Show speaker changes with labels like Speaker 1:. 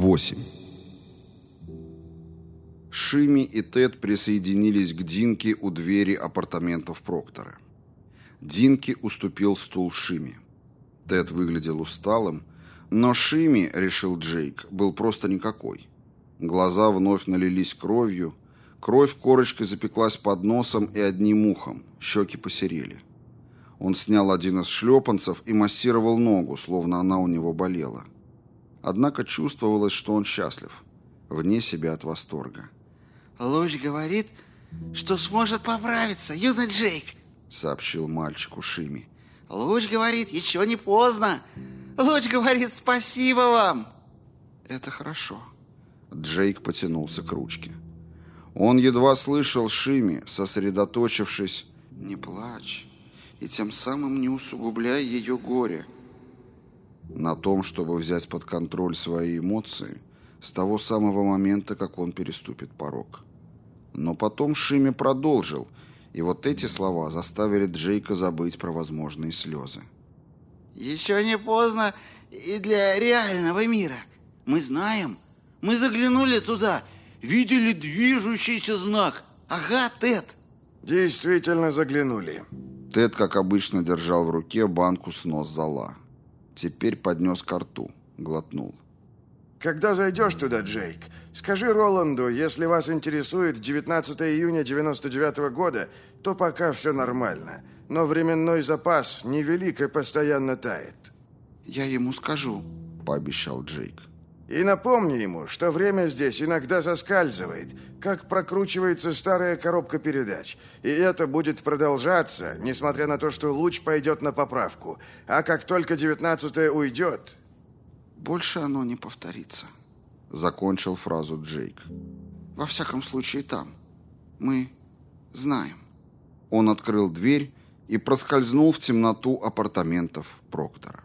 Speaker 1: 8. Шими и Тед присоединились к Динке у двери апартаментов Проктора. Динке уступил стул Шими. Тед выглядел усталым, но Шими, решил Джейк, был просто никакой. Глаза вновь налились кровью, кровь корочкой запеклась под носом и одним ухом, щеки посерели. Он снял один из шлепанцев и массировал ногу, словно она у него болела. Однако чувствовалось, что он счастлив, вне себя от восторга.
Speaker 2: «Луч говорит, что сможет поправиться, юный Джейк», —
Speaker 1: сообщил мальчику Шими.
Speaker 2: «Луч говорит, еще не поздно. Луч говорит, спасибо вам».
Speaker 1: «Это хорошо». Джейк потянулся к ручке. Он едва слышал Шими, сосредоточившись «Не плачь» и тем самым не усугубляй ее горе. На том, чтобы взять под контроль свои эмоции с того самого момента, как он переступит порог. Но потом Шими продолжил, и вот эти слова заставили Джейка забыть про возможные слезы.
Speaker 2: «Еще не поздно и для реального мира. Мы знаем, мы заглянули туда, видели движущийся знак. Ага, Тед!»
Speaker 3: «Действительно заглянули».
Speaker 1: Тед, как обычно, держал в руке банку с нос зола. Теперь поднес ко рту, глотнул.
Speaker 3: Когда зайдешь туда, Джейк, скажи Роланду, если вас интересует 19 июня 99 -го года, то пока все нормально. Но временной запас невелик и постоянно тает.
Speaker 1: «Я ему скажу», — пообещал Джейк.
Speaker 3: И напомни ему, что время здесь иногда соскальзывает, как прокручивается старая коробка передач. И это будет продолжаться, несмотря на то, что луч пойдет на поправку. А как только девятнадцатое уйдет...
Speaker 1: Больше оно не повторится. Закончил фразу Джейк. Во всяком случае там. Мы знаем. Он открыл дверь и проскользнул в темноту апартаментов Проктора.